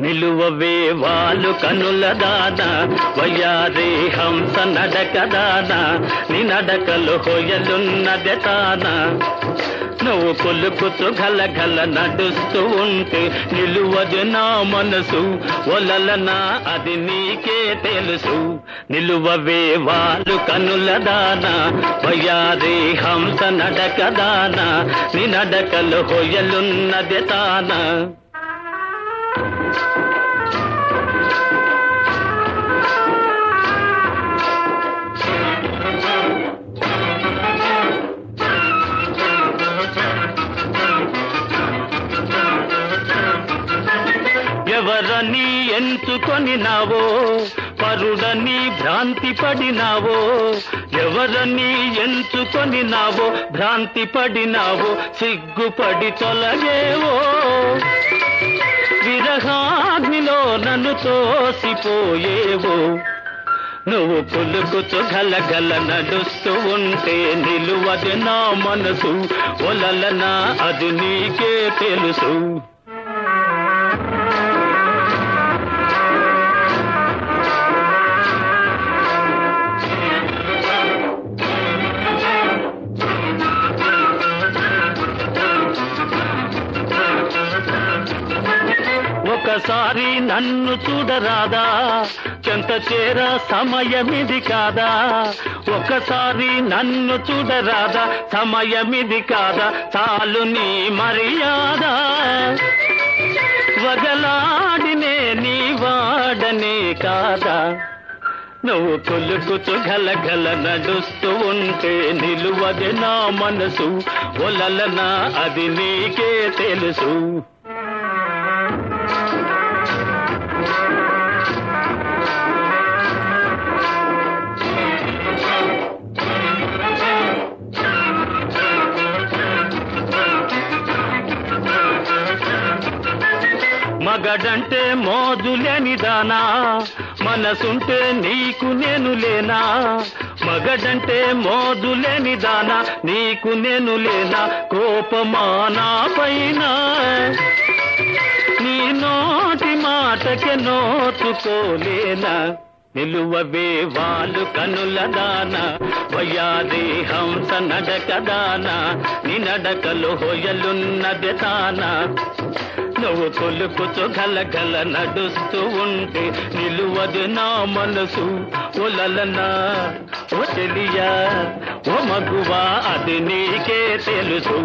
నిలువవే వాళ్ళు కనుల దాదా వయ్యారే హంస నడక దాదా నీ నడకలు హొయలున్నదె తానా. నువ్వు కొలుకుతూ గల గల నడుస్తూ ఉంటే నిలువదు నా మనసు. ఒలలనా అది నీకే తెలుసు. నిలువవే వాళ్ళు కనుల దానా. వయ్యారే హంస నడక దానా. నీ నడకలు హొయలున్నదె తానా. ఎవరని ఎంచుకొని నావో పరుడని భ్రాంతి పడినావో ఎవరని ఎంచుకొని నావో భ్రాంతి పడినావో సిగ్గుపడి తొలగేవో. విరహాగ్నిలో నన్ను తోసిపోయేవో నువ్వు పులుకుతూ గలగల నడుస్తూ ఉంటే నిలువది నా మనసు ఒలలనా అది నీకే తెలుసు. ఒకసారి నన్ను చూడరాదా? చెంత చేర సమయమిది కాదా? ఒక్కసారి నన్ను చూడరాదా? సమయమిది కాదా? చాలు నీ మర్యాద. వగలాడినే నీ వాడనే కాదా? నువ్వు కొలుకుతూ గలగల నడుస్తూ ఉంటే నిలువది నా మనసు. ఒలలనా అది నీకే తెలుసు. మగడంటే మోజులేనిదానా మనసుంటే నీకు నేను లేనా? మగడంటే మోజులేనిదానా నీకు నేను లేనా? కోపమానా పైన? నీ నోటి మాటకే నోచుకోలేనా? నిలువవే వాళ్ళు కనుల దాన వయ్యాది హంస నడక దాన నీ నడకలు హొయలున్నది తాన. నువ్వు కొలుకుతూ గలగల నడుస్తూ ఉంటే నిలువదు నా మనసు ఒలలనా. ఓ తెలియా ఓ మగువా అది నీకే తెలుసు.